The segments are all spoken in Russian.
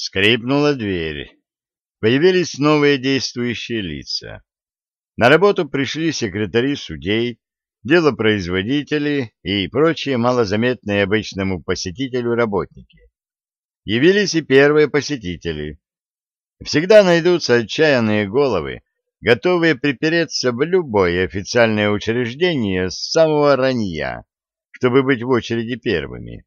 Скрипнула дверь. Появились новые действующие лица. На работу пришли секретари судей, делопроизводители и прочие малозаметные обычному посетителю работники. Явились и первые посетители. Всегда найдутся отчаянные головы, готовые припереться в любое официальное учреждение с самого ранья, чтобы быть в очереди первыми.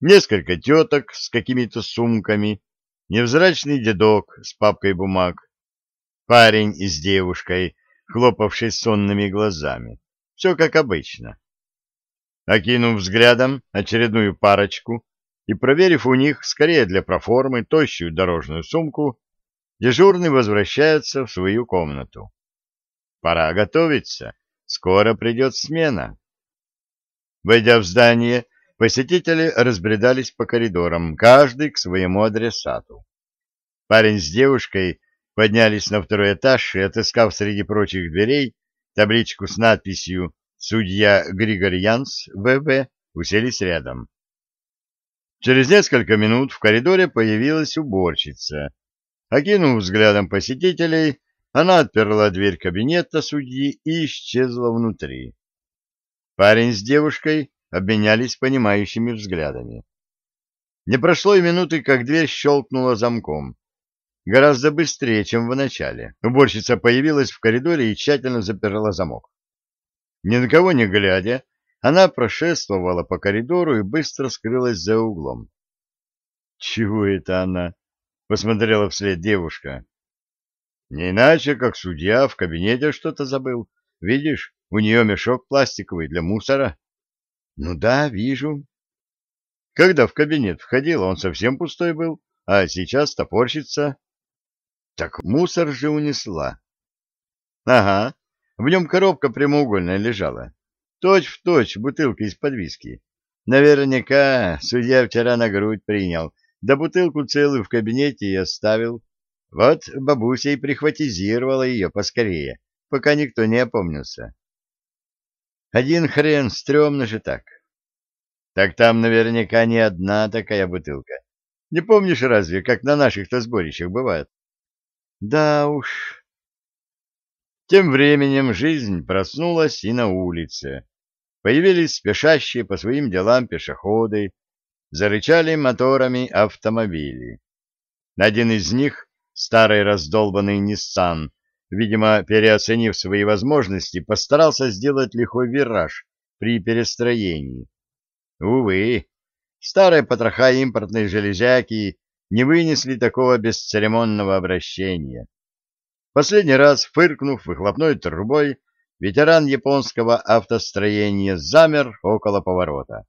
Несколько теток с какими-то сумками, невзрачный дедок с папкой бумаг, парень и с девушкой, хлопавший сонными глазами. Все как обычно. Окинув взглядом очередную парочку и проверив у них, скорее для проформы, тощую дорожную сумку, дежурный возвращается в свою комнату. Пора готовиться, скоро придет смена. Войдя в здание, Посетители разбредались по коридорам, каждый к своему адресату. Парень с девушкой поднялись на второй этаж и, отыскав среди прочих дверей табличку с надписью «Судья Григорьянс, ВВ», уселись рядом. Через несколько минут в коридоре появилась уборщица. Окинув взглядом посетителей, она отперла дверь кабинета судьи и исчезла внутри. Парень с девушкой обменялись понимающими взглядами. Не прошло и минуты, как дверь щелкнула замком. Гораздо быстрее, чем в начале. Уборщица появилась в коридоре и тщательно заперла замок. Ни на кого не глядя, она прошествовала по коридору и быстро скрылась за углом. «Чего это она?» — посмотрела вслед девушка. «Не иначе, как судья в кабинете что-то забыл. Видишь, у нее мешок пластиковый для мусора». Ну да, вижу. Когда в кабинет входила, он совсем пустой был, а сейчас топорщится. Так мусор же унесла. Ага, в нем коробка прямоугольная лежала. Точь в точь бутылка из-под виски. Наверняка судья вчера на грудь принял, да бутылку целую в кабинете и оставил. Вот бабуся и прихватизировала ее поскорее, пока никто не опомнился. Один хрен, стрёмно же так. Так там наверняка не одна такая бутылка. Не помнишь разве, как на наших-то сборищах бывает? Да уж. Тем временем жизнь проснулась и на улице. Появились спешащие по своим делам пешеходы, зарычали моторами автомобили. Один из них, старый раздолбанный Ниссан, видимо, переоценив свои возможности, постарался сделать лихой вираж при перестроении. Увы, старые потроха импортной железяки не вынесли такого бесцеремонного обращения. Последний раз, фыркнув выхлопной трубой, ветеран японского автостроения замер около поворота.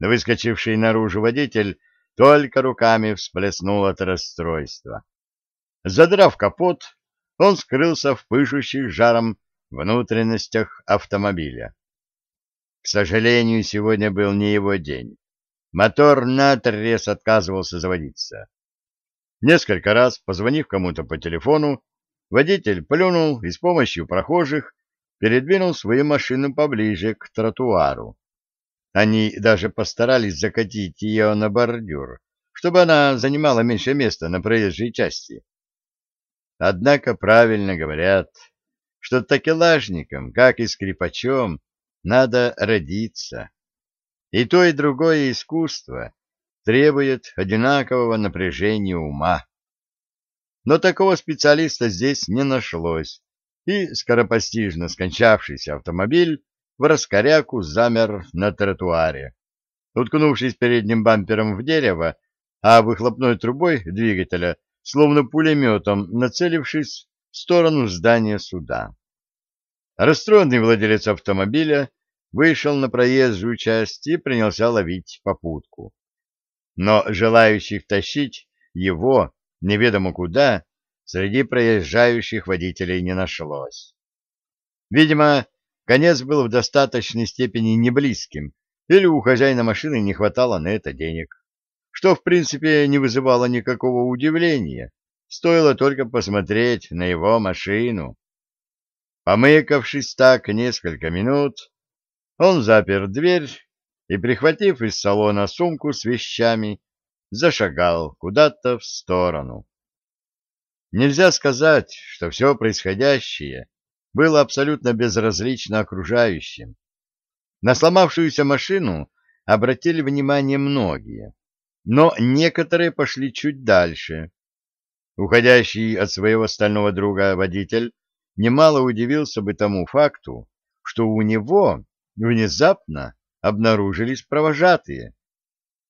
Выскочивший наружу водитель только руками всплеснул от расстройства. Задрав капот, он скрылся в пышущих жаром внутренностях автомобиля. К сожалению, сегодня был не его день. Мотор наотрез отказывался заводиться. Несколько раз, позвонив кому-то по телефону, водитель плюнул и с помощью прохожих передвинул свою машину поближе к тротуару. Они даже постарались закатить ее на бордюр, чтобы она занимала меньше места на проезжей части. Однако правильно говорят, что такелажникам, как и скрипачом, надо родиться. И то, и другое искусство требует одинакового напряжения ума. Но такого специалиста здесь не нашлось, и скоропостижно скончавшийся автомобиль в раскоряку замер на тротуаре. Уткнувшись передним бампером в дерево, а выхлопной трубой двигателя словно пулеметом нацелившись в сторону здания суда. Расстроенный владелец автомобиля вышел на проезжую часть и принялся ловить попутку. Но желающих тащить его неведомо куда среди проезжающих водителей не нашлось. Видимо, конец был в достаточной степени неблизким, или у хозяина машины не хватало на это денег что, в принципе, не вызывало никакого удивления, стоило только посмотреть на его машину. Помыкавшись так несколько минут, он запер дверь и, прихватив из салона сумку с вещами, зашагал куда-то в сторону. Нельзя сказать, что все происходящее было абсолютно безразлично окружающим. На сломавшуюся машину обратили внимание многие, но некоторые пошли чуть дальше. Уходящий от своего стального друга водитель немало удивился бы тому факту, что у него внезапно обнаружились провожатые.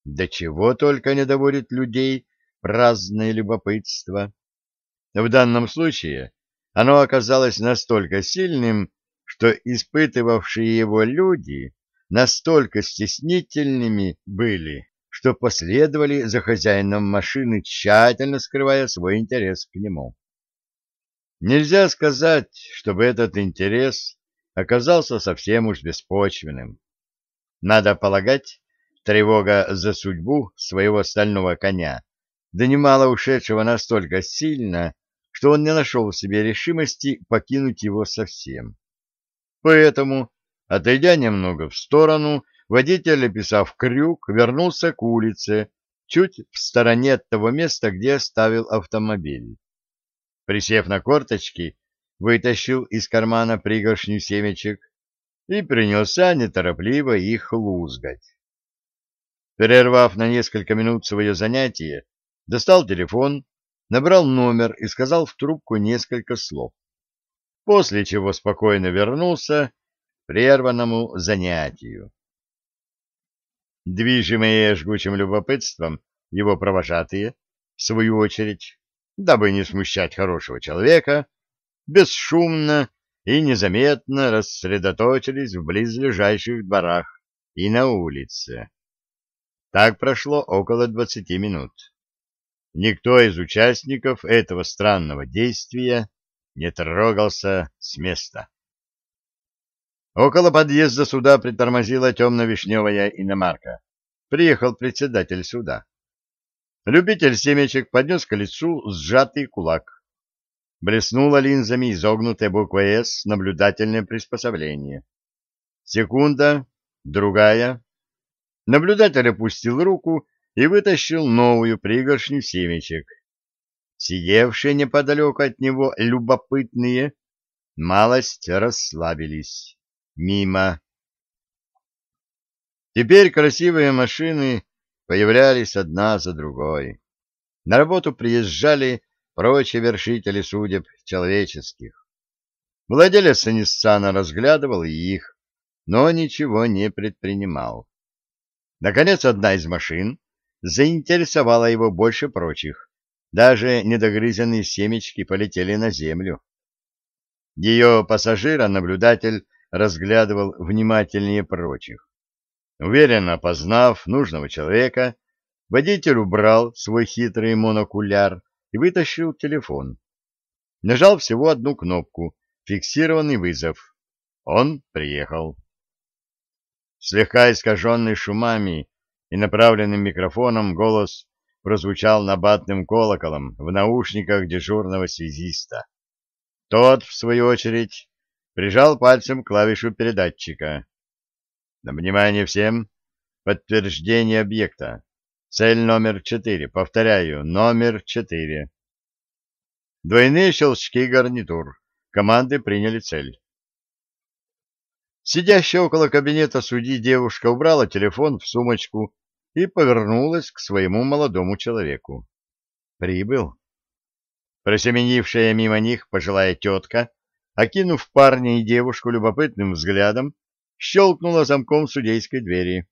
До чего только не доводит людей праздное любопытство. В данном случае оно оказалось настолько сильным, что испытывавшие его люди настолько стеснительными были, что последовали за хозяином машины, тщательно скрывая свой интерес к нему. Нельзя сказать, чтобы этот интерес оказался совсем уж беспочвенным. Надо полагать, тревога за судьбу своего стального коня донимала ушедшего настолько сильно, что он не нашел в себе решимости покинуть его совсем. Поэтому, отойдя немного в сторону, водитель, описав крюк, вернулся к улице, чуть в стороне от того места, где оставил автомобиль. Присев на корточки, вытащил из кармана пригоршню семечек и принялся неторопливо их лузгать. Перервав на несколько минут свое занятие, достал телефон, набрал номер и сказал в трубку несколько слов, после чего спокойно вернулся к прерванному занятию. Движимые жгучим любопытством, его провожатые, в свою очередь, дабы не смущать хорошего человека, бесшумно и незаметно рассредоточились в близлежащих дворах и на улице. Так прошло около двадцати минут. Никто из участников этого странного действия не трогался с места. Около подъезда суда притормозила темно-вишневая иномарка. Приехал председатель суда. Любитель семечек поднес к лицу сжатый кулак. Блеснула линзами изогнутая буква «С» наблюдательное приспособление. Секунда, другая. Наблюдатель опустил руку и вытащил новую пригоршню семечек. Сидевшие неподалеку от него любопытные малость расслабились. Мимо. Теперь красивые машины появлялись одна за другой. На работу приезжали прочие вершители судеб человеческих. Владелец Ниссана разглядывал их, но ничего не предпринимал. Наконец, одна из машин заинтересовала его больше прочих. Даже недогрызенные семечки полетели на землю. Ее пассажира наблюдатель разглядывал внимательнее прочих. Уверенно познав нужного человека, водитель убрал свой хитрый монокуляр и вытащил телефон. Нажал всего одну кнопку «Фиксированный вызов». Он приехал. Слегка искаженный шумами и направленным микрофоном голос прозвучал набатным колоколом в наушниках дежурного связиста. Тот, в свою очередь, прижал пальцем клавишу передатчика. На внимание всем. Подтверждение объекта. Цель номер четыре. Повторяю, номер четыре. Двойные щелчки гарнитур. Команды приняли цель. Сидящая около кабинета судьи девушка убрала телефон в сумочку и повернулась к своему молодому человеку. Прибыл. Просеменившая мимо них пожилая тетка, окинув парня и девушку любопытным взглядом, щелкнула замком судейской двери.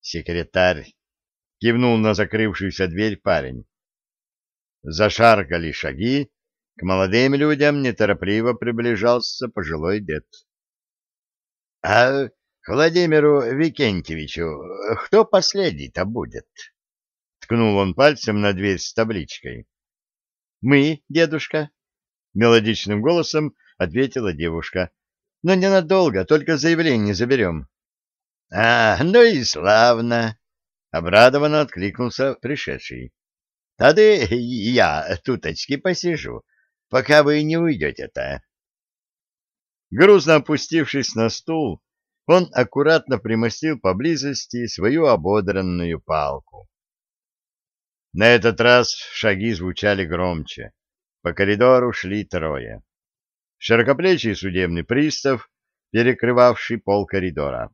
«Секретарь!» — кивнул на закрывшуюся дверь парень. Зашаркали шаги, к молодым людям неторопливо приближался пожилой дед. — А Владимиру Викентьевичу кто последний-то будет? — ткнул он пальцем на дверь с табличкой. — Мы, дедушка, — мелодичным голосом ответила девушка. — Но ненадолго, только заявление заберем. — А, ну и славно! — обрадованно откликнулся пришедший. — Тогда я туточки посижу, пока вы не уйдете-то. Грузно опустившись на стул, он аккуратно примостил поблизости свою ободранную палку. На этот раз шаги звучали громче. По коридору шли трое. Широкоплечий судебный пристав, перекрывавший пол коридора.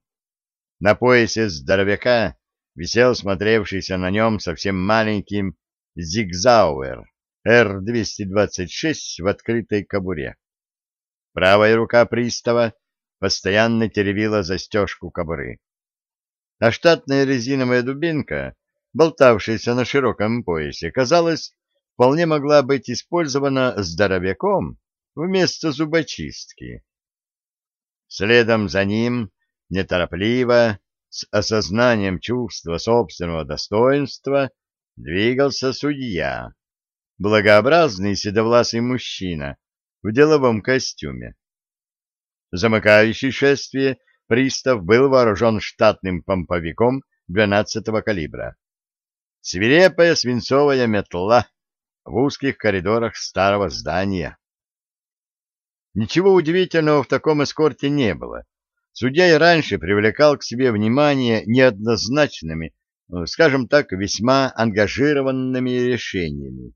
На поясе здоровяка висел смотревшийся на нем совсем маленьким Зигзауэр Р-226 в открытой кобуре. Правая рука пристава постоянно теребила застежку кобуры. А штатная резиновая дубинка, болтавшаяся на широком поясе, казалось, вполне могла быть использована здоровяком вместо зубочистки. Следом за ним, неторопливо, с осознанием чувства собственного достоинства, двигался судья, благообразный седовласый мужчина в деловом костюме. Замыкающий шествие пристав был вооружен штатным помповиком 12-го калибра. Свирепая свинцовая метла в узких коридорах старого здания. Ничего удивительного в таком эскорте не было. Судья и раньше привлекал к себе внимание неоднозначными, ну, скажем так, весьма ангажированными решениями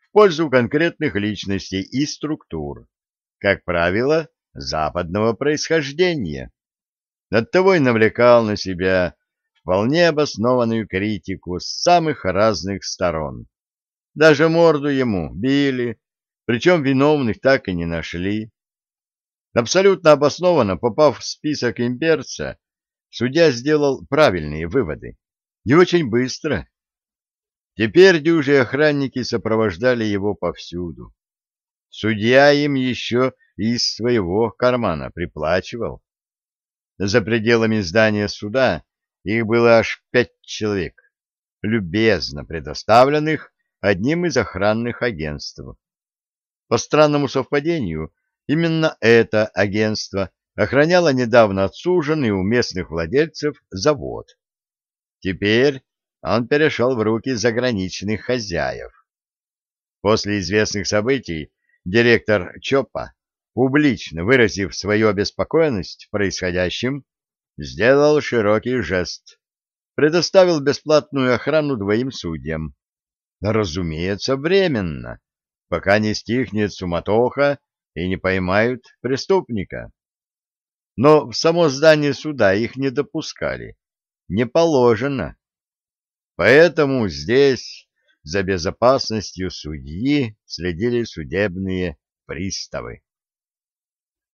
в пользу конкретных личностей и структур, как правило, западного происхождения. Оттого и навлекал на себя вполне обоснованную критику с самых разных сторон. Даже морду ему били, причем виновных так и не нашли. Абсолютно обоснованно попав в список имперца, судья сделал правильные выводы. И очень быстро. Теперь дюжи охранники сопровождали его повсюду. Судья им еще из своего кармана приплачивал. За пределами здания суда их было аж пять человек, любезно предоставленных одним из охранных агентств. По странному совпадению, именно это агентство охраняло недавно отсуженный у местных владельцев завод. Теперь он перешел в руки заграничных хозяев. После известных событий директор ЧОПа, публично выразив свою обеспокоенность происходящим, сделал широкий жест, предоставил бесплатную охрану двоим судьям. Разумеется, временно, пока не стихнет суматоха и не поймают преступника. Но в само здание суда их не допускали. Не положено. Поэтому здесь за безопасностью судьи следили судебные приставы.